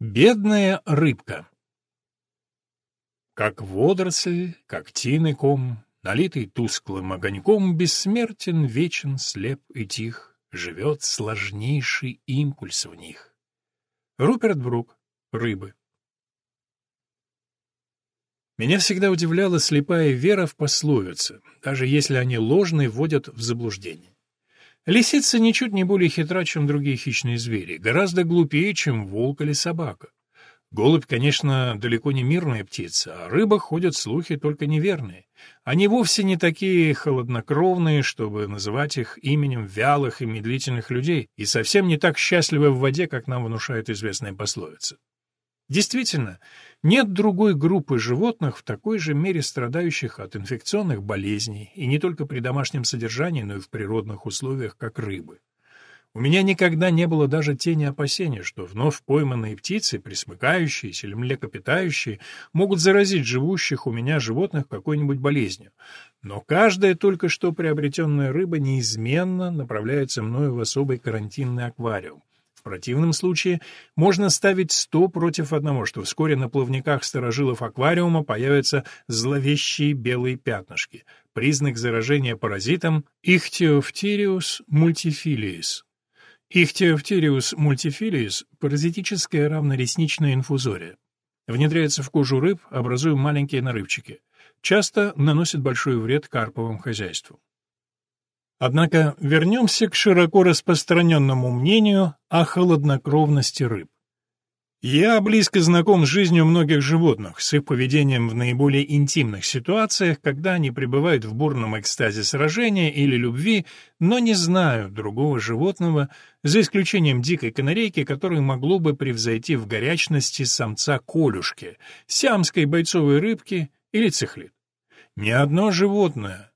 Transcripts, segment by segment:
Бедная рыбка. Как водоросль, как тиный ком, налитый тусклым огоньком, бессмертен, вечен, слеп и тих, живет сложнейший импульс в них. Руперт Брук. Рыбы. Меня всегда удивляла слепая вера в пословицы, даже если они ложные вводят в заблуждение. Лисица ничуть не более хитра, чем другие хищные звери, гораздо глупее, чем волк или собака. Голубь, конечно, далеко не мирная птица, а рыба ходят слухи только неверные. Они вовсе не такие холоднокровные, чтобы называть их именем вялых и медлительных людей, и совсем не так счастливы в воде, как нам внушает известная пословица. Действительно, нет другой группы животных в такой же мере страдающих от инфекционных болезней, и не только при домашнем содержании, но и в природных условиях, как рыбы. У меня никогда не было даже тени опасения, что вновь пойманные птицы, присмыкающиеся или млекопитающие, могут заразить живущих у меня животных какой-нибудь болезнью. Но каждая только что приобретенная рыба неизменно направляется мною в особый карантинный аквариум, противном случае можно ставить сто против одного, что вскоре на плавниках сторожилов аквариума появятся зловещие белые пятнышки, признак заражения паразитом Ichthyophthirius multifilius. Ichthyophthirius multifilius – паразитическая равноресничная инфузория. Внедряется в кожу рыб, образуя маленькие нарывчики. Часто наносит большой вред карповым хозяйству. Однако вернемся к широко распространенному мнению о холоднокровности рыб. Я близко знаком с жизнью многих животных, с их поведением в наиболее интимных ситуациях, когда они пребывают в бурном экстазе сражения или любви, но не знаю другого животного, за исключением дикой канарейки, которое могло бы превзойти в горячности самца колюшки, сиамской бойцовой рыбки или цихлит. Ни одно животное,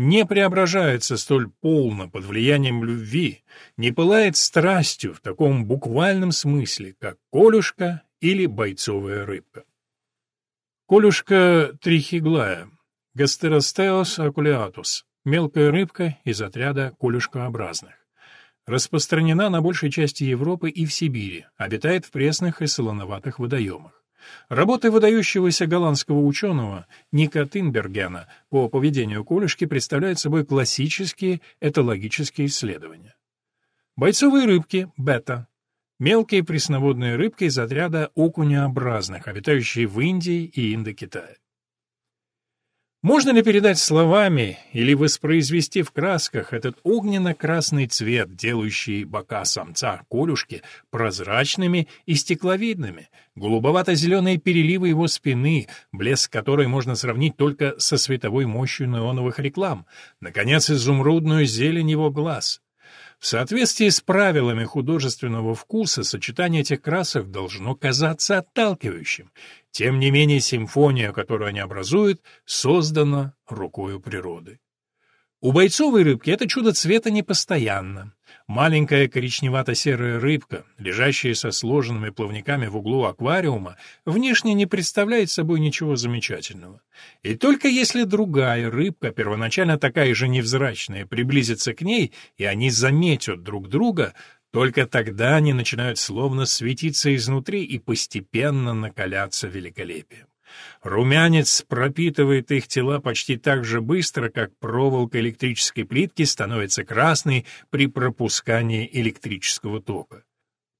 не преображается столь полно под влиянием любви, не пылает страстью в таком буквальном смысле, как колюшка или бойцовая рыбка. Колюшка трихиглая, гастеростеос акулиатус, мелкая рыбка из отряда колюшкообразных. Распространена на большей части Европы и в Сибири, обитает в пресных и солоноватых водоемах. Работы выдающегося голландского ученого Ника Тинбергена по поведению колюшки представляют собой классические этологические исследования. Бойцовые рыбки, бета, мелкие пресноводные рыбки из отряда окунеобразных, обитающие в Индии и Индокитае. Можно ли передать словами или воспроизвести в красках этот огненно-красный цвет, делающий бока самца колюшки прозрачными и стекловидными, голубовато-зеленые переливы его спины, блеск которой можно сравнить только со световой мощью неоновых реклам, наконец, изумрудную зелень его глаз? В соответствии с правилами художественного вкуса сочетание этих красок должно казаться отталкивающим. Тем не менее симфония, которую они образуют, создана рукою природы. У бойцовой рыбки это чудо цвета непостоянно. Маленькая коричневато-серая рыбка, лежащая со сложенными плавниками в углу аквариума, внешне не представляет собой ничего замечательного. И только если другая рыбка, первоначально такая же невзрачная, приблизится к ней, и они заметят друг друга, только тогда они начинают словно светиться изнутри и постепенно накаляться великолепием. Румянец пропитывает их тела почти так же быстро, как проволока электрической плитки становится красной при пропускании электрического тока.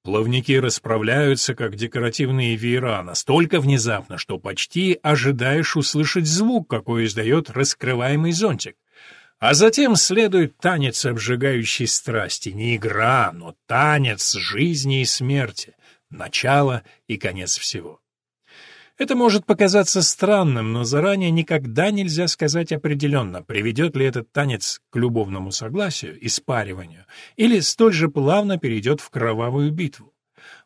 Плавники расправляются, как декоративные веера, настолько внезапно, что почти ожидаешь услышать звук, какой издает раскрываемый зонтик. А затем следует танец обжигающей страсти, не игра, но танец жизни и смерти, начало и конец всего. Это может показаться странным, но заранее никогда нельзя сказать определенно, приведет ли этот танец к любовному согласию и спариванию, или столь же плавно перейдет в кровавую битву.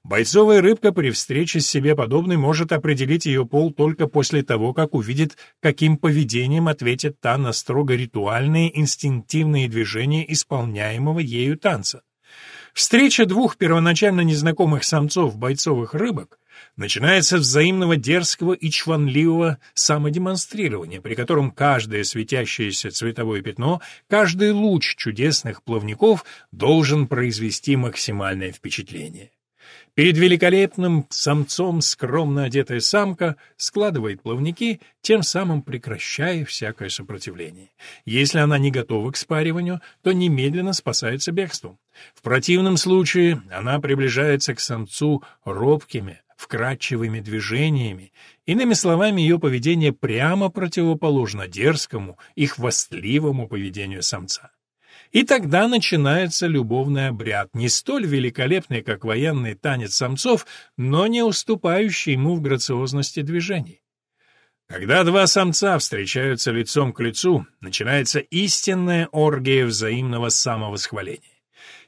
Бойцовая рыбка при встрече с себе подобной может определить ее пол только после того, как увидит, каким поведением ответит та на строго ритуальные инстинктивные движения исполняемого ею танца. Встреча двух первоначально незнакомых самцов бойцовых рыбок начинается взаимного дерзкого и чванливого самодемонстрирования, при котором каждое светящееся цветовое пятно, каждый луч чудесных плавников должен произвести максимальное впечатление. Перед великолепным самцом скромно одетая самка складывает плавники, тем самым прекращая всякое сопротивление. Если она не готова к спариванию, то немедленно спасается бегством. В противном случае она приближается к самцу робкими, вкрадчивыми движениями. Иными словами, ее поведение прямо противоположно дерзкому и хвастливому поведению самца. И тогда начинается любовный обряд, не столь великолепный, как военный танец самцов, но не уступающий ему в грациозности движений. Когда два самца встречаются лицом к лицу, начинается истинная оргия взаимного самовосхваления.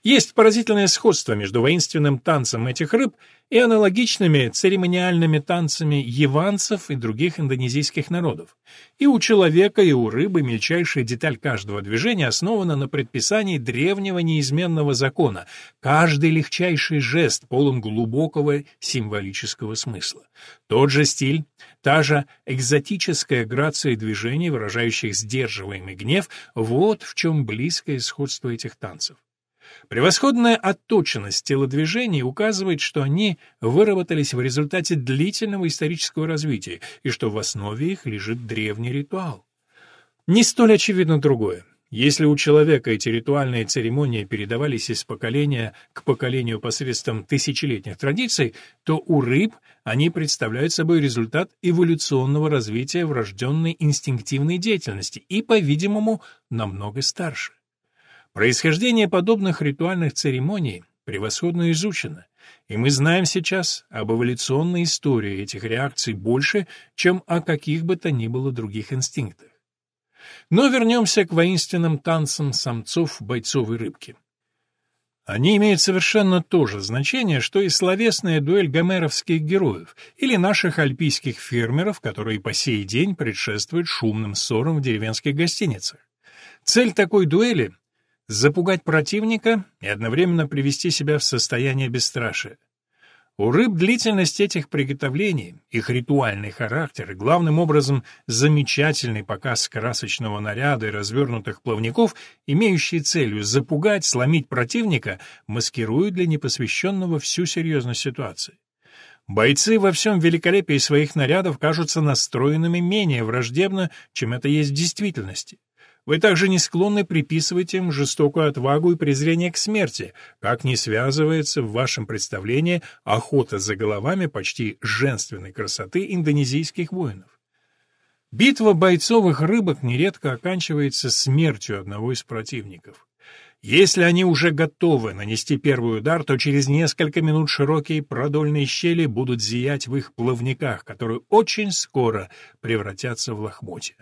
Есть поразительное сходство между воинственным танцем этих рыб и аналогичными церемониальными танцами яванцев и других индонезийских народов. И у человека, и у рыбы мельчайшая деталь каждого движения основана на предписании древнего неизменного закона. Каждый легчайший жест полон глубокого символического смысла. Тот же стиль, та же экзотическая грация движений, выражающих сдерживаемый гнев, вот в чем близкое сходство этих танцев. Превосходная отточенность телодвижений указывает, что они выработались в результате длительного исторического развития и что в основе их лежит древний ритуал. Не столь очевидно другое. Если у человека эти ритуальные церемонии передавались из поколения к поколению посредством тысячелетних традиций, то у рыб они представляют собой результат эволюционного развития врожденной инстинктивной деятельности и, по-видимому, намного старше. Происхождение подобных ритуальных церемоний превосходно изучено, и мы знаем сейчас об эволюционной истории этих реакций больше, чем о каких бы то ни было других инстинктах. Но вернемся к воинственным танцам самцов бойцовой рыбки. Они имеют совершенно то же значение, что и словесная дуэль гомеровских героев или наших альпийских фермеров, которые по сей день предшествуют шумным ссорам в деревенских гостиницах. Цель такой дуэли запугать противника и одновременно привести себя в состояние бесстрашия. У рыб длительность этих приготовлений, их ритуальный характер и, главным образом, замечательный показ красочного наряда и развернутых плавников, имеющие целью запугать, сломить противника, маскируют для непосвященного всю серьезность ситуации. Бойцы во всем великолепии своих нарядов кажутся настроенными менее враждебно, чем это есть в действительности. Вы также не склонны приписывать им жестокую отвагу и презрение к смерти, как не связывается в вашем представлении охота за головами почти женственной красоты индонезийских воинов. Битва бойцовых рыбок нередко оканчивается смертью одного из противников. Если они уже готовы нанести первый удар, то через несколько минут широкие продольные щели будут зиять в их плавниках, которые очень скоро превратятся в лохмотья.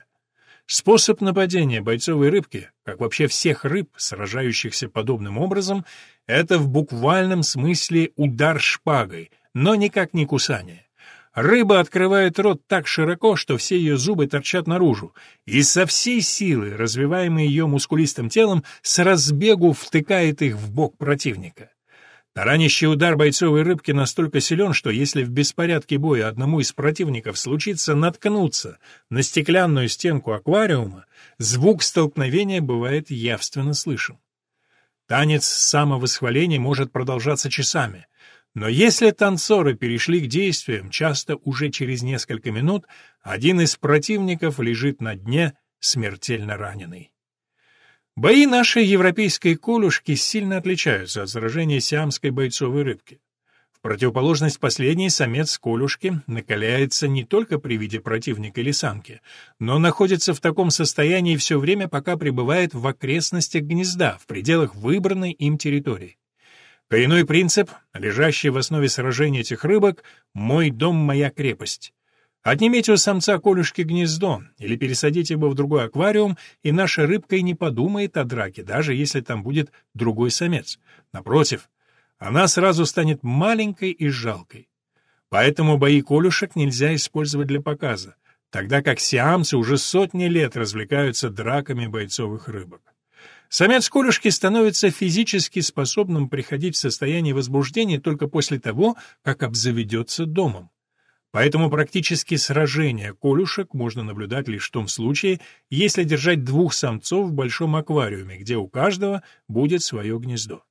Способ нападения бойцовой рыбки, как вообще всех рыб, сражающихся подобным образом, это в буквальном смысле удар шпагой, но никак не кусание. Рыба открывает рот так широко, что все ее зубы торчат наружу, и со всей силы, развиваемой ее мускулистым телом, с разбегу втыкает их в бок противника. Таранящий удар бойцовой рыбки настолько силен, что если в беспорядке боя одному из противников случится наткнуться на стеклянную стенку аквариума, звук столкновения бывает явственно слышен. Танец самовосхваления может продолжаться часами, но если танцоры перешли к действиям, часто уже через несколько минут, один из противников лежит на дне, смертельно раненый. Бои нашей европейской колюшки сильно отличаются от сражения сиамской бойцовой рыбки. В противоположность последней самец колюшки накаляется не только при виде противника или самки, но находится в таком состоянии все время, пока пребывает в окрестностях гнезда, в пределах выбранной им территории. Коренной принцип, лежащий в основе сражения этих рыбок «мой дом, моя крепость». Отнимите у самца колюшки гнездо или пересадите его в другой аквариум, и наша рыбка и не подумает о драке, даже если там будет другой самец. Напротив, она сразу станет маленькой и жалкой. Поэтому бои колюшек нельзя использовать для показа, тогда как сиамцы уже сотни лет развлекаются драками бойцовых рыбок. Самец колюшки становится физически способным приходить в состояние возбуждения только после того, как обзаведется домом. Поэтому практически сражение колюшек можно наблюдать лишь в том случае, если держать двух самцов в большом аквариуме, где у каждого будет свое гнездо.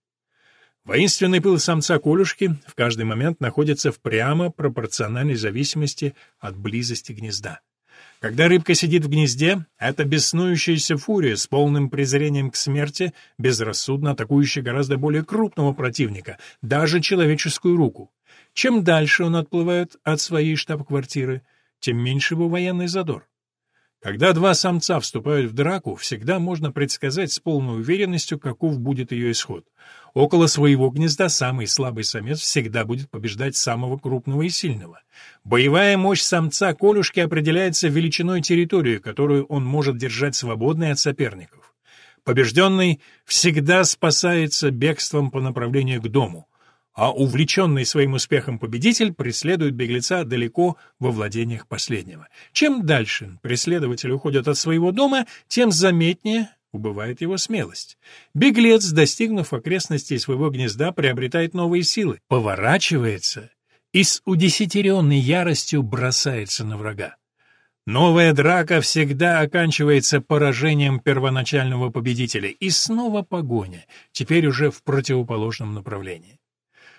Воинственный пыл самца колюшки в каждый момент находится в прямо пропорциональной зависимости от близости гнезда. Когда рыбка сидит в гнезде, это беснующаяся фурия с полным презрением к смерти, безрассудно атакующая гораздо более крупного противника, даже человеческую руку. Чем дальше он отплывает от своей штаб-квартиры, тем меньше его военный задор. Когда два самца вступают в драку, всегда можно предсказать с полной уверенностью, каков будет ее исход. Около своего гнезда самый слабый самец всегда будет побеждать самого крупного и сильного. Боевая мощь самца колюшки определяется величиной территории, которую он может держать свободной от соперников. Побежденный всегда спасается бегством по направлению к дому а увлеченный своим успехом победитель преследует беглеца далеко во владениях последнего. Чем дальше преследователь уходит от своего дома, тем заметнее убывает его смелость. Беглец, достигнув окрестностей своего гнезда, приобретает новые силы, поворачивается и с удесятеренной яростью бросается на врага. Новая драка всегда оканчивается поражением первоначального победителя, и снова погоня, теперь уже в противоположном направлении.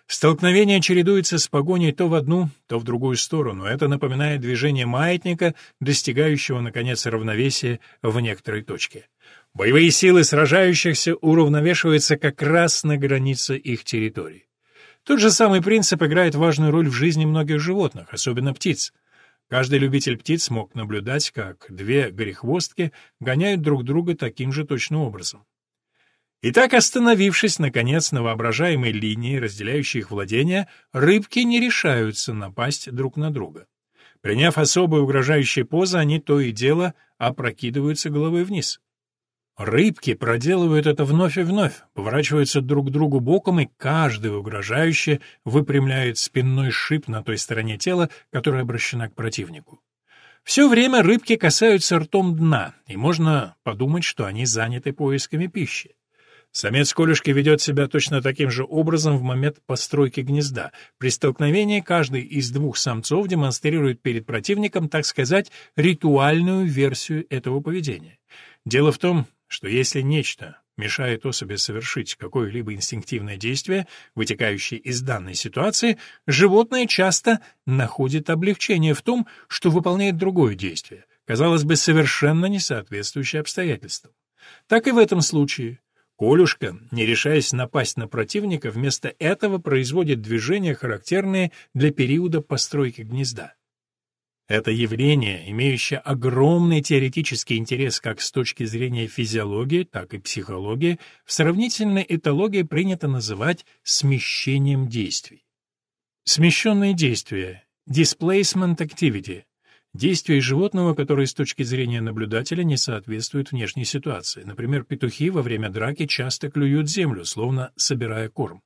Столкновение чередуется с погоней то в одну, то в другую сторону. Это напоминает движение маятника, достигающего, наконец, равновесия в некоторой точке. Боевые силы сражающихся уравновешиваются как раз на границе их территорий. Тот же самый принцип играет важную роль в жизни многих животных, особенно птиц. Каждый любитель птиц мог наблюдать, как две горехвостки гоняют друг друга таким же точным образом. Итак, остановившись, наконец, на воображаемой линии, разделяющей их владения, рыбки не решаются напасть друг на друга. Приняв особые угрожающие позы, они то и дело опрокидываются головой вниз. Рыбки проделывают это вновь и вновь, поворачиваются друг к другу боком, и каждый угрожающе выпрямляет спинной шип на той стороне тела, которая обращена к противнику. Все время рыбки касаются ртом дна, и можно подумать, что они заняты поисками пищи. Самец колюшки ведет себя точно таким же образом в момент постройки гнезда. При столкновении каждый из двух самцов демонстрирует перед противником, так сказать, ритуальную версию этого поведения. Дело в том, что если нечто мешает особи совершить какое-либо инстинктивное действие, вытекающее из данной ситуации, животное часто находит облегчение в том, что выполняет другое действие, казалось бы, совершенно не соответствующее обстоятельствам. Так и в этом случае. Колюшка, не решаясь напасть на противника, вместо этого производит движения, характерные для периода постройки гнезда. Это явление, имеющее огромный теоретический интерес как с точки зрения физиологии, так и психологии, в сравнительной этологии принято называть смещением действий. Смещенные действия – displacement activity Действия животного, которые с точки зрения наблюдателя не соответствуют внешней ситуации. Например, петухи во время драки часто клюют землю, словно собирая корм.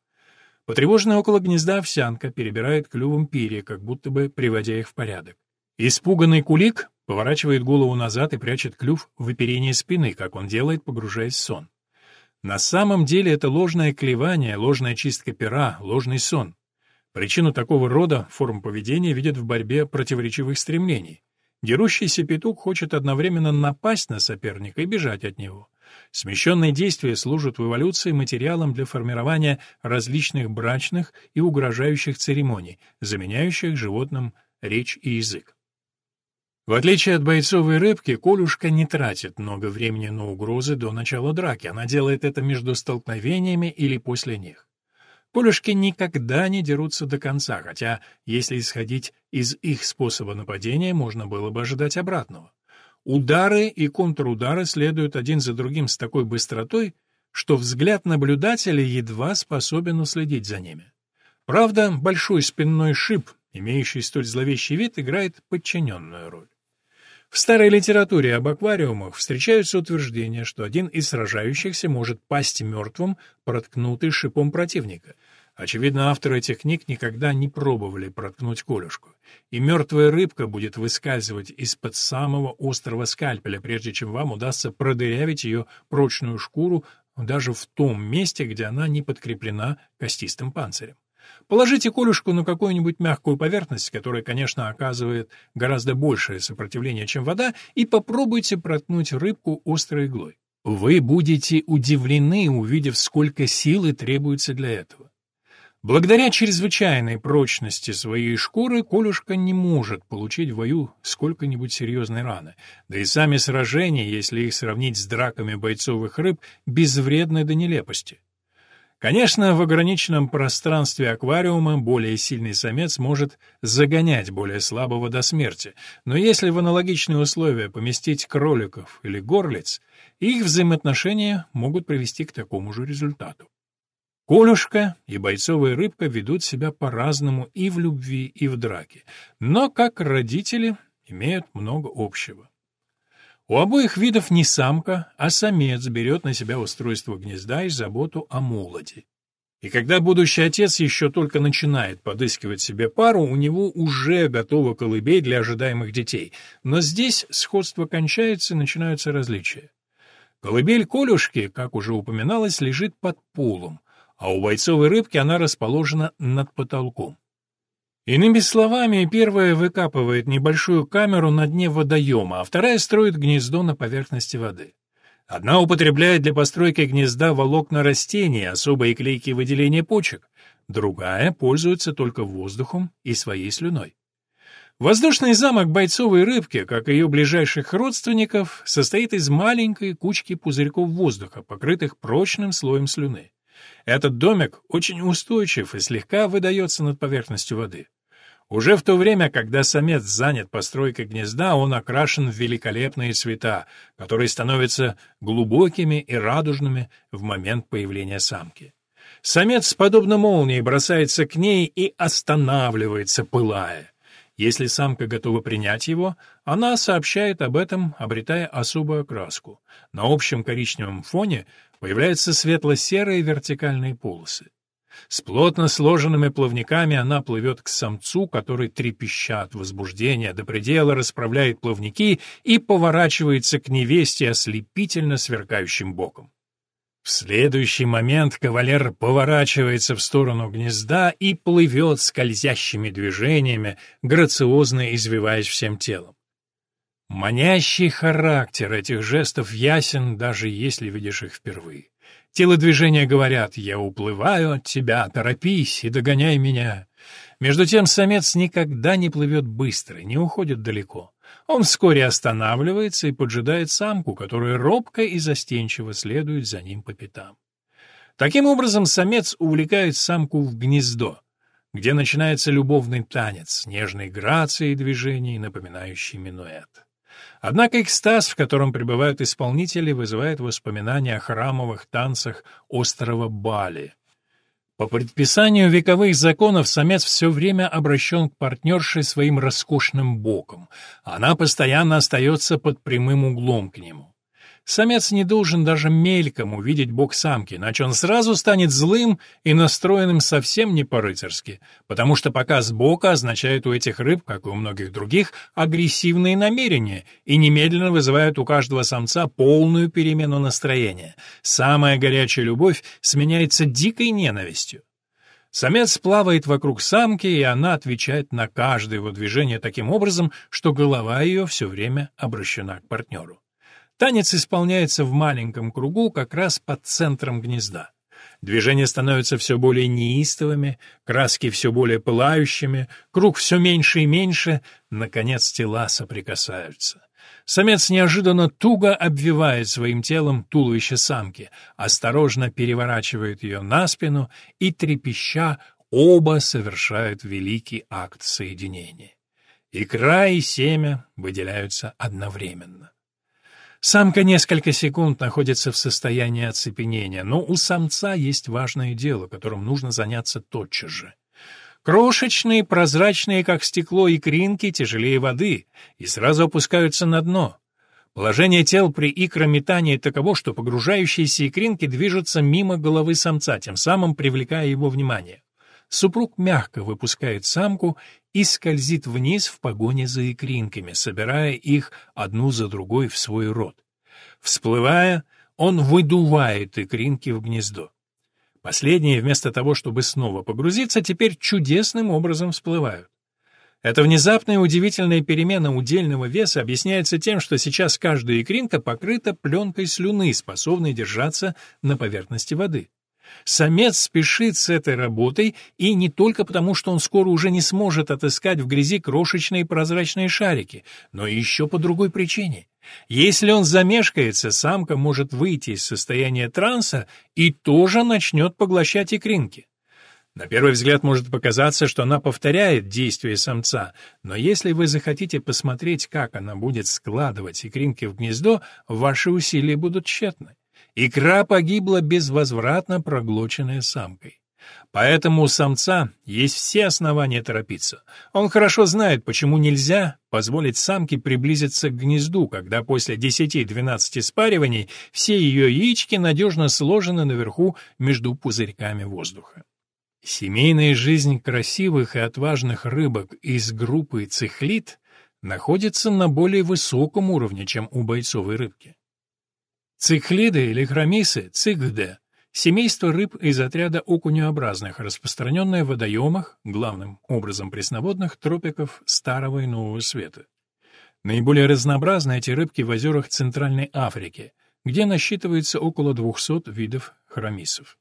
Потревоженная около гнезда овсянка перебирает клювом перья, как будто бы приводя их в порядок. Испуганный кулик поворачивает голову назад и прячет клюв в оперение спины, как он делает, погружаясь в сон. На самом деле это ложное клевание, ложная чистка пера, ложный сон. Причину такого рода форм поведения видят в борьбе противоречивых стремлений. Дерущийся петух хочет одновременно напасть на соперника и бежать от него. Смещенные действия служат в эволюции материалом для формирования различных брачных и угрожающих церемоний, заменяющих животным речь и язык. В отличие от бойцовой рыбки, Колюшка не тратит много времени на угрозы до начала драки, она делает это между столкновениями или после них. Полюшки никогда не дерутся до конца, хотя, если исходить из их способа нападения, можно было бы ожидать обратного. Удары и контрудары следуют один за другим с такой быстротой, что взгляд наблюдателя едва способен уследить за ними. Правда, большой спинной шип, имеющий столь зловещий вид, играет подчиненную роль. В старой литературе об аквариумах встречаются утверждения, что один из сражающихся может пасть мертвым, проткнутый шипом противника. Очевидно, авторы этих книг никогда не пробовали проткнуть колюшку. И мертвая рыбка будет выскальзывать из-под самого острого скальпеля, прежде чем вам удастся продырявить ее прочную шкуру даже в том месте, где она не подкреплена костистым панцирем. Положите колюшку на какую-нибудь мягкую поверхность, которая, конечно, оказывает гораздо большее сопротивление, чем вода, и попробуйте проткнуть рыбку острой иглой. Вы будете удивлены, увидев, сколько силы требуется для этого. Благодаря чрезвычайной прочности своей шкуры Колюшка не может получить в бою сколько-нибудь серьезной раны, да и сами сражения, если их сравнить с драками бойцовых рыб, безвредны до нелепости. Конечно, в ограниченном пространстве аквариума более сильный самец может загонять более слабого до смерти, но если в аналогичные условия поместить кроликов или горлиц, их взаимоотношения могут привести к такому же результату. Колюшка и бойцовая рыбка ведут себя по-разному и в любви, и в драке, но как родители имеют много общего. У обоих видов не самка, а самец берет на себя устройство гнезда и заботу о молоде. И когда будущий отец еще только начинает подыскивать себе пару, у него уже готова колыбель для ожидаемых детей. Но здесь сходство кончается начинаются различия. Колыбель Колюшки, как уже упоминалось, лежит под полом, а у бойцовой рыбки она расположена над потолком. Иными словами, первая выкапывает небольшую камеру на дне водоема, а вторая строит гнездо на поверхности воды. Одна употребляет для постройки гнезда волокна растений, особые клейкие выделения почек, другая пользуется только воздухом и своей слюной. Воздушный замок бойцовой рыбки, как и ее ближайших родственников, состоит из маленькой кучки пузырьков воздуха, покрытых прочным слоем слюны. Этот домик очень устойчив и слегка выдается над поверхностью воды. Уже в то время, когда самец занят постройкой гнезда, он окрашен в великолепные цвета, которые становятся глубокими и радужными в момент появления самки. Самец, подобно молнии, бросается к ней и останавливается, пылая. Если самка готова принять его, она сообщает об этом, обретая особую окраску. На общем коричневом фоне появляются светло-серые вертикальные полосы. С плотно сложенными плавниками она плывет к самцу, который, трепеща от возбуждения, до предела расправляет плавники и поворачивается к невесте ослепительно сверкающим боком. В следующий момент кавалер поворачивается в сторону гнезда и плывет скользящими движениями, грациозно извиваясь всем телом. Манящий характер этих жестов ясен, даже если видишь их впервые. Телодвижения говорят «я уплываю от тебя, торопись и догоняй меня». Между тем самец никогда не плывет быстро, не уходит далеко. Он вскоре останавливается и поджидает самку, которая робко и застенчиво следует за ним по пятам. Таким образом, самец увлекает самку в гнездо, где начинается любовный танец, нежной грацией движений, напоминающий минуэт. Однако экстаз, в котором пребывают исполнители, вызывает воспоминания о храмовых танцах острова Бали. По предписанию вековых законов самец все время обращен к партнерше своим роскошным боком. Она постоянно остается под прямым углом к нему. Самец не должен даже мельком увидеть бок самки, иначе он сразу станет злым и настроенным совсем не по-рыцарски, потому что показ бока означает у этих рыб, как и у многих других, агрессивные намерения и немедленно вызывает у каждого самца полную перемену настроения. Самая горячая любовь сменяется дикой ненавистью. Самец плавает вокруг самки, и она отвечает на каждое его движение таким образом, что голова ее все время обращена к партнеру. Танец исполняется в маленьком кругу как раз под центром гнезда. Движения становятся все более неистовыми, краски все более пылающими, круг все меньше и меньше, наконец тела соприкасаются. Самец неожиданно туго обвивает своим телом туловище самки, осторожно переворачивает ее на спину и, трепеща, оба совершают великий акт соединения. Икра и семя выделяются одновременно. Самка несколько секунд находится в состоянии оцепенения, но у самца есть важное дело, которым нужно заняться тотчас же. Крошечные, прозрачные, как стекло, икринки тяжелее воды и сразу опускаются на дно. Положение тел при икрометании таково, что погружающиеся икринки движутся мимо головы самца, тем самым привлекая его внимание. Супруг мягко выпускает самку и скользит вниз в погоне за икринками, собирая их одну за другой в свой рот. Всплывая, он выдувает икринки в гнездо. Последние, вместо того, чтобы снова погрузиться, теперь чудесным образом всплывают. Эта внезапная удивительная перемена удельного веса объясняется тем, что сейчас каждая икринка покрыта пленкой слюны, способной держаться на поверхности воды. Самец спешит с этой работой, и не только потому, что он скоро уже не сможет отыскать в грязи крошечные прозрачные шарики, но еще по другой причине. Если он замешкается, самка может выйти из состояния транса и тоже начнет поглощать икринки. На первый взгляд может показаться, что она повторяет действия самца, но если вы захотите посмотреть, как она будет складывать икринки в гнездо, ваши усилия будут тщетны. Икра погибла безвозвратно проглоченная самкой. Поэтому у самца есть все основания торопиться. Он хорошо знает, почему нельзя позволить самке приблизиться к гнезду, когда после 10-12 спариваний все ее яички надежно сложены наверху между пузырьками воздуха. Семейная жизнь красивых и отважных рыбок из группы цихлит находится на более высоком уровне, чем у бойцовой рыбки. Цихлиды или хромисы, цигде, семейство рыб из отряда окунеобразных, распространенное в водоемах, главным образом пресноводных, тропиков Старого и Нового Света. Наиболее разнообразны эти рыбки в озерах Центральной Африки, где насчитывается около 200 видов хромисов.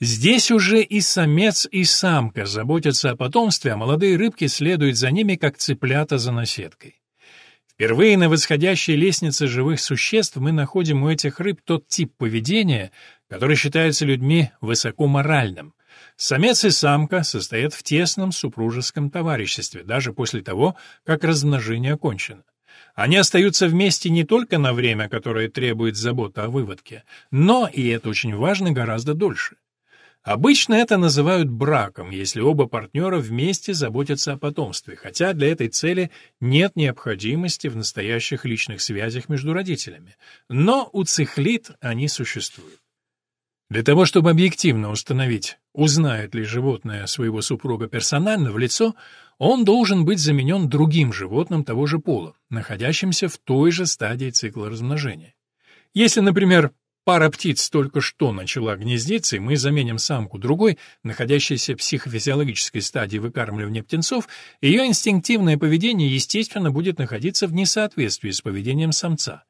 Здесь уже и самец, и самка заботятся о потомстве, а молодые рыбки следуют за ними, как цыплята за наседкой. Впервые на восходящей лестнице живых существ мы находим у этих рыб тот тип поведения, который считается людьми высокоморальным. Самец и самка состоят в тесном супружеском товариществе, даже после того, как размножение окончено. Они остаются вместе не только на время, которое требует заботы о выводке, но, и это очень важно, гораздо дольше. Обычно это называют браком, если оба партнера вместе заботятся о потомстве, хотя для этой цели нет необходимости в настоящих личных связях между родителями. Но у цихлит они существуют. Для того, чтобы объективно установить, узнает ли животное своего супруга персонально в лицо, он должен быть заменен другим животным того же пола, находящимся в той же стадии цикла размножения. Если, например, Пара птиц только что начала гнездиться, и мы заменим самку другой, находящейся в психофизиологической стадии выкармливания птенцов, ее инстинктивное поведение, естественно, будет находиться в несоответствии с поведением самца.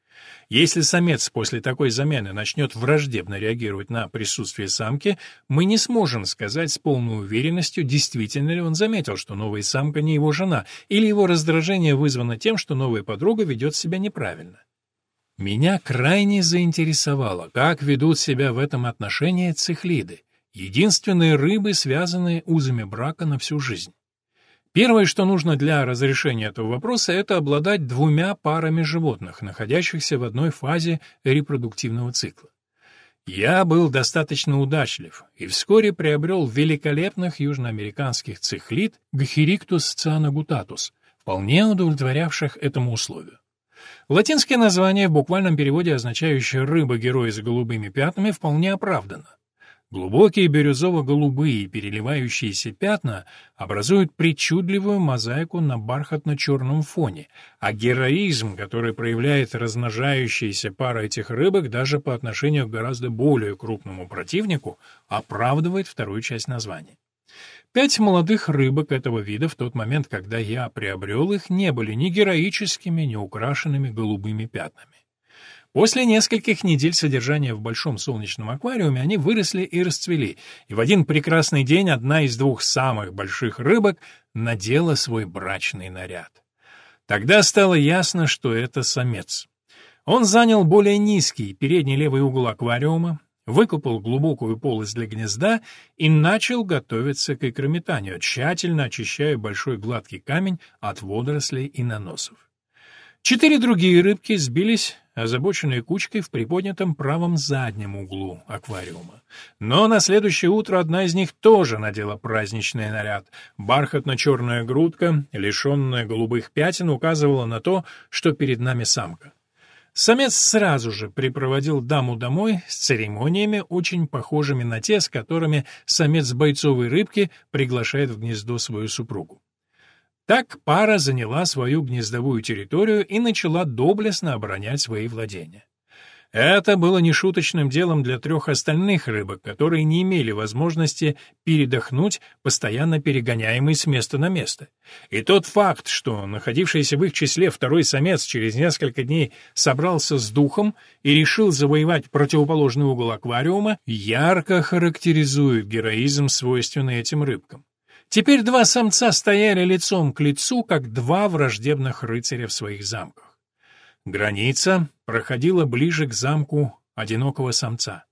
Если самец после такой замены начнет враждебно реагировать на присутствие самки, мы не сможем сказать с полной уверенностью, действительно ли он заметил, что новая самка не его жена, или его раздражение вызвано тем, что новая подруга ведет себя неправильно. Меня крайне заинтересовало, как ведут себя в этом отношении цихлиды, единственные рыбы, связанные узами брака на всю жизнь. Первое, что нужно для разрешения этого вопроса, это обладать двумя парами животных, находящихся в одной фазе репродуктивного цикла. Я был достаточно удачлив и вскоре приобрел великолепных южноамериканских цихлид Гхириктус цианогутатус, вполне удовлетворявших этому условию. Латинское название, в буквальном переводе означающее «рыба-герой с голубыми пятнами», вполне оправдано. Глубокие бирюзово-голубые переливающиеся пятна образуют причудливую мозаику на бархатно-черном фоне, а героизм, который проявляет размножающаяся пара этих рыбок даже по отношению к гораздо более крупному противнику, оправдывает вторую часть названия. Пять молодых рыбок этого вида в тот момент, когда я приобрел их, не были ни героическими, ни украшенными голубыми пятнами. После нескольких недель содержания в большом солнечном аквариуме они выросли и расцвели, и в один прекрасный день одна из двух самых больших рыбок надела свой брачный наряд. Тогда стало ясно, что это самец. Он занял более низкий передний левый угол аквариума, выкопал глубокую полость для гнезда и начал готовиться к икрометанию, тщательно очищая большой гладкий камень от водорослей и наносов. Четыре другие рыбки сбились, озабоченные кучкой в приподнятом правом заднем углу аквариума. Но на следующее утро одна из них тоже надела праздничный наряд. Бархатно-черная грудка, лишенная голубых пятен, указывала на то, что перед нами самка. Самец сразу же припроводил даму домой с церемониями, очень похожими на те, с которыми самец бойцовой рыбки приглашает в гнездо свою супругу. Так пара заняла свою гнездовую территорию и начала доблестно оборонять свои владения. Это было нешуточным делом для трех остальных рыбок, которые не имели возможности передохнуть, постоянно перегоняемые с места на место. И тот факт, что находившийся в их числе второй самец через несколько дней собрался с духом и решил завоевать противоположный угол аквариума, ярко характеризует героизм, свойственный этим рыбкам. Теперь два самца стояли лицом к лицу, как два враждебных рыцаря в своих замках. Граница проходила ближе к замку одинокого самца.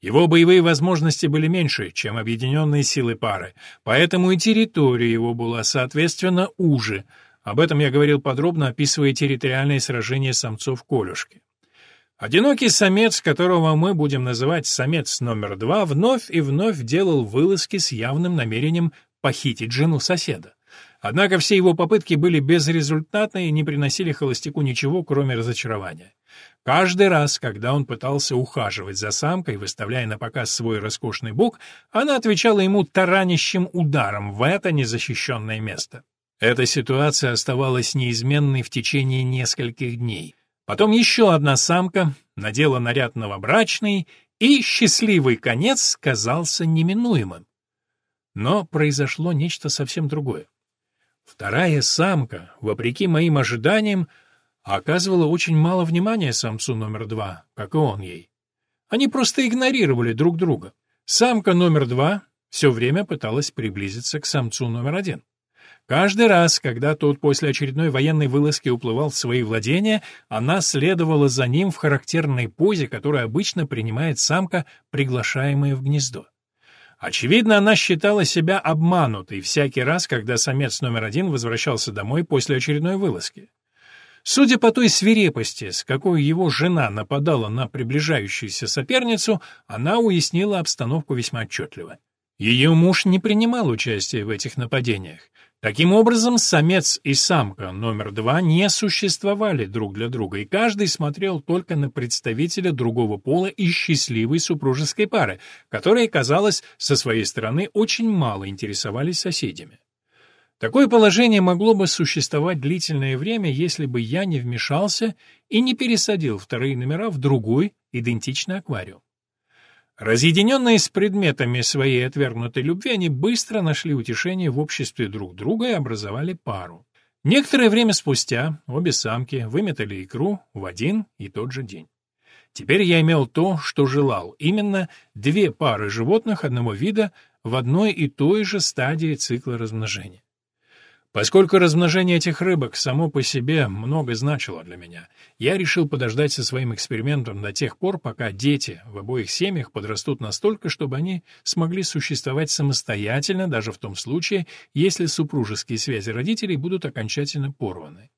Его боевые возможности были меньше, чем объединенные силы пары, поэтому и территория его была, соответственно, уже. Об этом я говорил подробно, описывая территориальные сражения самцов Колюшки. Одинокий самец, которого мы будем называть самец номер два, вновь и вновь делал вылазки с явным намерением похитить жену соседа. Однако все его попытки были безрезультатны и не приносили холостяку ничего, кроме разочарования. Каждый раз, когда он пытался ухаживать за самкой, выставляя на показ свой роскошный бок, она отвечала ему таранящим ударом в это незащищенное место. Эта ситуация оставалась неизменной в течение нескольких дней. Потом еще одна самка надела наряд новобрачный, и счастливый конец казался неминуемым. Но произошло нечто совсем другое. Вторая самка, вопреки моим ожиданиям, оказывала очень мало внимания самцу номер два, как и он ей. Они просто игнорировали друг друга. Самка номер два все время пыталась приблизиться к самцу номер один. Каждый раз, когда тот после очередной военной вылазки уплывал в свои владения, она следовала за ним в характерной позе, которую обычно принимает самка, приглашаемая в гнездо. Очевидно, она считала себя обманутой всякий раз, когда самец номер один возвращался домой после очередной вылазки. Судя по той свирепости, с какой его жена нападала на приближающуюся соперницу, она уяснила обстановку весьма отчетливо. Ее муж не принимал участия в этих нападениях. Таким образом, самец и самка номер два не существовали друг для друга, и каждый смотрел только на представителя другого пола из счастливой супружеской пары, которые, казалось, со своей стороны очень мало интересовались соседями. Такое положение могло бы существовать длительное время, если бы я не вмешался и не пересадил вторые номера в другой, идентичный аквариум. Разъединенные с предметами своей отвергнутой любви, они быстро нашли утешение в обществе друг друга и образовали пару. Некоторое время спустя обе самки выметали икру в один и тот же день. Теперь я имел то, что желал, именно две пары животных одного вида в одной и той же стадии цикла размножения. Поскольку размножение этих рыбок само по себе много значило для меня, я решил подождать со своим экспериментом до тех пор, пока дети в обоих семьях подрастут настолько, чтобы они смогли существовать самостоятельно, даже в том случае, если супружеские связи родителей будут окончательно порваны.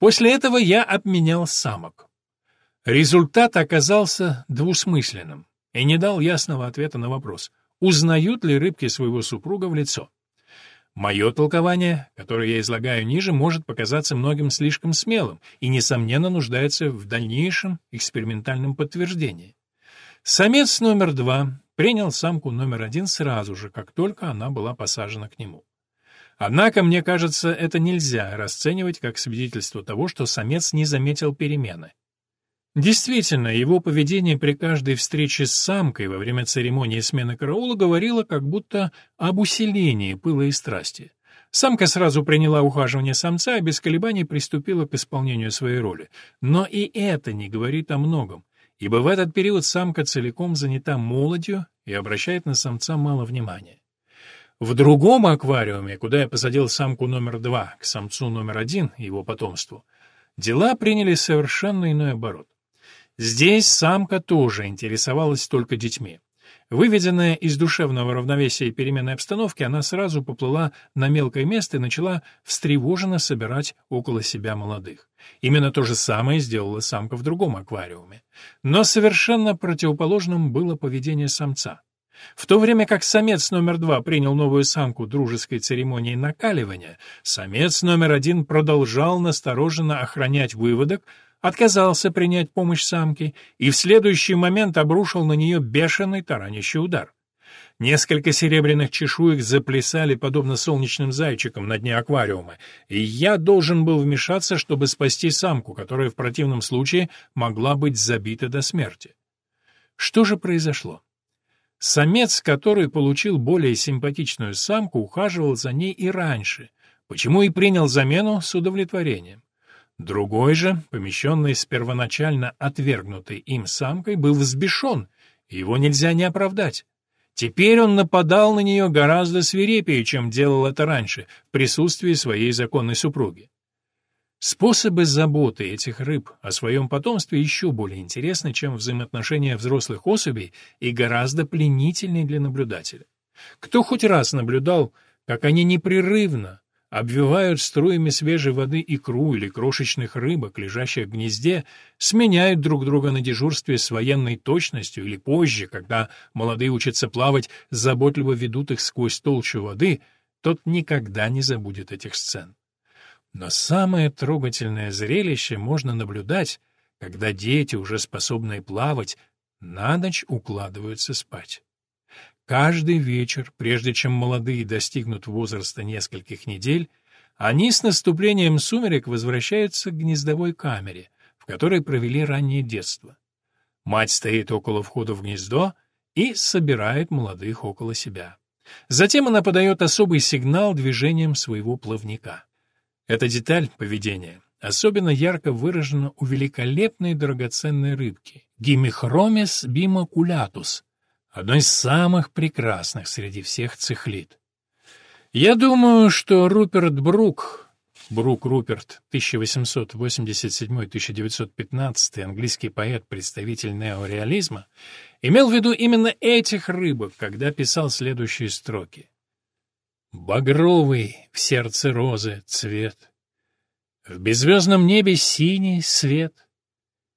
После этого я обменял самок. Результат оказался двусмысленным и не дал ясного ответа на вопрос, узнают ли рыбки своего супруга в лицо. Мое толкование, которое я излагаю ниже, может показаться многим слишком смелым и, несомненно, нуждается в дальнейшем экспериментальном подтверждении. Самец номер два принял самку номер один сразу же, как только она была посажена к нему. Однако, мне кажется, это нельзя расценивать как свидетельство того, что самец не заметил перемены. Действительно, его поведение при каждой встрече с самкой во время церемонии смены караула говорило как будто об усилении пыла и страсти. Самка сразу приняла ухаживание самца и без колебаний приступила к исполнению своей роли. Но и это не говорит о многом, ибо в этот период самка целиком занята молодью и обращает на самца мало внимания. В другом аквариуме, куда я посадил самку номер два к самцу номер один и его потомству, дела приняли совершенно иной оборот. Здесь самка тоже интересовалась только детьми. Выведенная из душевного равновесия и переменной обстановки, она сразу поплыла на мелкое место и начала встревоженно собирать около себя молодых. Именно то же самое сделала самка в другом аквариуме. Но совершенно противоположным было поведение самца. В то время как самец номер два принял новую самку дружеской церемонии накаливания, самец номер один продолжал настороженно охранять выводок, отказался принять помощь самки и в следующий момент обрушил на нее бешеный таранящий удар. Несколько серебряных чешуек заплясали, подобно солнечным зайчикам, на дне аквариума, и я должен был вмешаться, чтобы спасти самку, которая в противном случае могла быть забита до смерти. Что же произошло? Самец, который получил более симпатичную самку, ухаживал за ней и раньше, почему и принял замену с удовлетворением. Другой же, помещенный с первоначально отвергнутой им самкой, был взбешен, его нельзя не оправдать. Теперь он нападал на нее гораздо свирепее, чем делал это раньше, в присутствии своей законной супруги. Способы заботы этих рыб о своем потомстве еще более интересны, чем взаимоотношения взрослых особей и гораздо пленительнее для наблюдателя. Кто хоть раз наблюдал, как они непрерывно обвивают струями свежей воды икру или крошечных рыбок, лежащих в гнезде, сменяют друг друга на дежурстве с военной точностью или позже, когда молодые учатся плавать, заботливо ведут их сквозь толщу воды, тот никогда не забудет этих сцен. Но самое трогательное зрелище можно наблюдать, когда дети, уже способные плавать, на ночь укладываются спать. Каждый вечер, прежде чем молодые достигнут возраста нескольких недель, они с наступлением сумерек возвращаются к гнездовой камере, в которой провели раннее детство. Мать стоит около входа в гнездо и собирает молодых около себя. Затем она подает особый сигнал движением своего плавника. Эта деталь поведения особенно ярко выражена у великолепной драгоценной рыбки — гимихромес бимакулятус, одной из самых прекрасных среди всех цихлит. Я думаю, что Руперт Брук, Брук Руперт, 1887-1915, английский поэт, представитель неореализма, имел в виду именно этих рыбок, когда писал следующие строки. Багровый в сердце розы цвет, В беззвездном небе синий свет,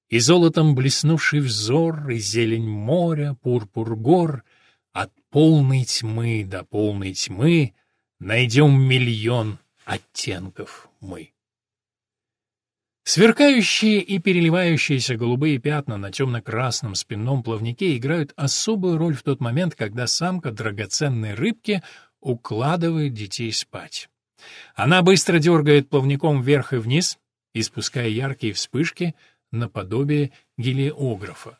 И золотом блеснувший взор, И зелень моря, пурпур гор, От полной тьмы до полной тьмы Найдем миллион оттенков мы. Сверкающие и переливающиеся голубые пятна на темно-красном спинном плавнике играют особую роль в тот момент, когда самка драгоценной рыбки укладывает детей спать. Она быстро дергает плавником вверх и вниз, испуская яркие вспышки наподобие гелиографа.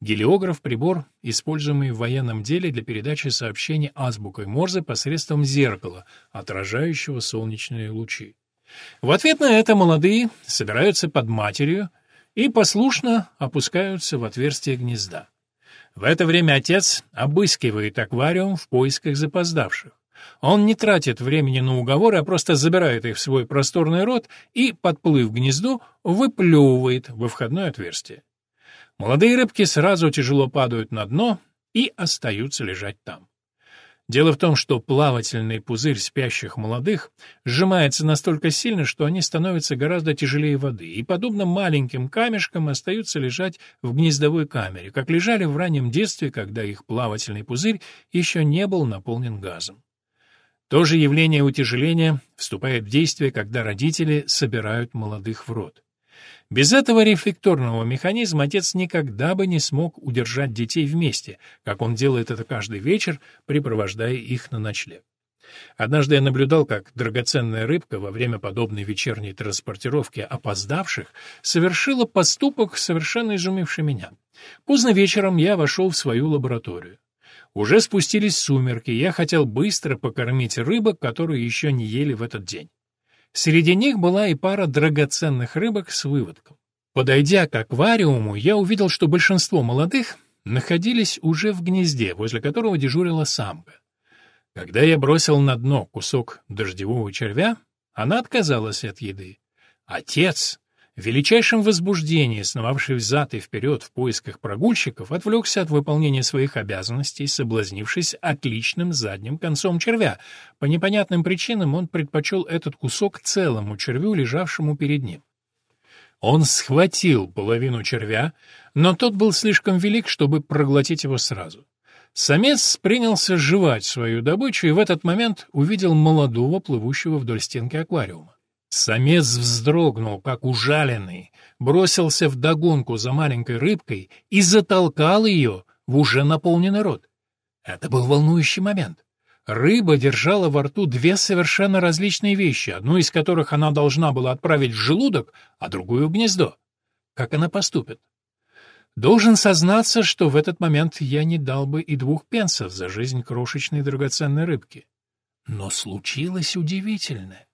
Гелиограф — прибор, используемый в военном деле для передачи сообщений азбукой Морзе посредством зеркала, отражающего солнечные лучи. В ответ на это молодые собираются под матерью и послушно опускаются в отверстие гнезда. В это время отец обыскивает аквариум в поисках запоздавших. Он не тратит времени на уговоры, а просто забирает их в свой просторный рот и, подплыв к гнезду, выплевывает во входное отверстие. Молодые рыбки сразу тяжело падают на дно и остаются лежать там. Дело в том, что плавательный пузырь спящих молодых сжимается настолько сильно, что они становятся гораздо тяжелее воды, и, подобно маленьким камешкам, остаются лежать в гнездовой камере, как лежали в раннем детстве, когда их плавательный пузырь еще не был наполнен газом. То же явление утяжеления вступает в действие, когда родители собирают молодых в рот. Без этого рефлекторного механизма отец никогда бы не смог удержать детей вместе, как он делает это каждый вечер, припровождая их на ночлег. Однажды я наблюдал, как драгоценная рыбка во время подобной вечерней транспортировки опоздавших совершила поступок, совершенно изумивший меня. Поздно вечером я вошел в свою лабораторию. Уже спустились сумерки, я хотел быстро покормить рыбок, которые еще не ели в этот день. Среди них была и пара драгоценных рыбок с выводком. Подойдя к аквариуму, я увидел, что большинство молодых находились уже в гнезде, возле которого дежурила самка. Когда я бросил на дно кусок дождевого червя, она отказалась от еды. Отец, в величайшем возбуждении, сновавший взад и вперед в поисках прогульщиков, отвлекся от выполнения своих обязанностей, соблазнившись отличным задним концом червя. По непонятным причинам он предпочел этот кусок целому червю, лежавшему перед ним. Он схватил половину червя, но тот был слишком велик, чтобы проглотить его сразу. Самец принялся жевать свою добычу и в этот момент увидел молодого, плывущего вдоль стенки аквариума. Самец вздрогнул, как ужаленный, бросился вдогонку за маленькой рыбкой и затолкал ее в уже наполненный рот. Это был волнующий момент. Рыба держала во рту две совершенно различные вещи, одну из которых она должна была отправить в желудок, а другую — в гнездо. Как она поступит? Должен сознаться, что в этот момент я не дал бы и двух пенсов за жизнь крошечной драгоценной рыбки. Но случилось удивительное.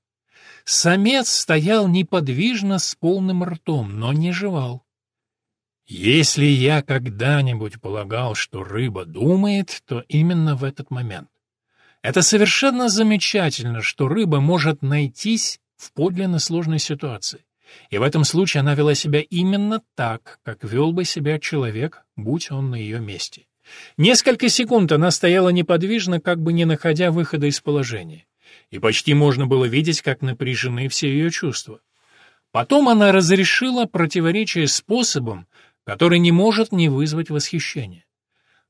Самец стоял неподвижно с полным ртом, но не жевал. Если я когда-нибудь полагал, что рыба думает, то именно в этот момент. Это совершенно замечательно, что рыба может найтись в подлинно сложной ситуации. И в этом случае она вела себя именно так, как вел бы себя человек, будь он на ее месте. Несколько секунд она стояла неподвижно, как бы не находя выхода из положения. И почти можно было видеть, как напряжены все ее чувства. Потом она разрешила противоречие способом, который не может не вызвать восхищения.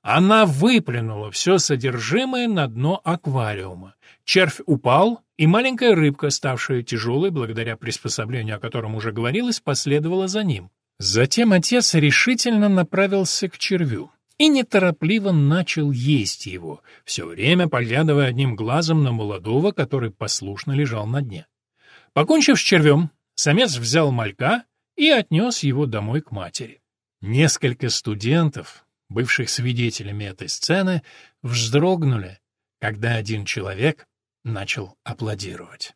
Она выплюнула все содержимое на дно аквариума. Червь упал, и маленькая рыбка, ставшая тяжелой благодаря приспособлению, о котором уже говорилось, последовала за ним. Затем отец решительно направился к червю и неторопливо начал есть его, все время поглядывая одним глазом на молодого, который послушно лежал на дне. Покончив с червем, самец взял малька и отнес его домой к матери. Несколько студентов, бывших свидетелями этой сцены, вздрогнули, когда один человек начал аплодировать.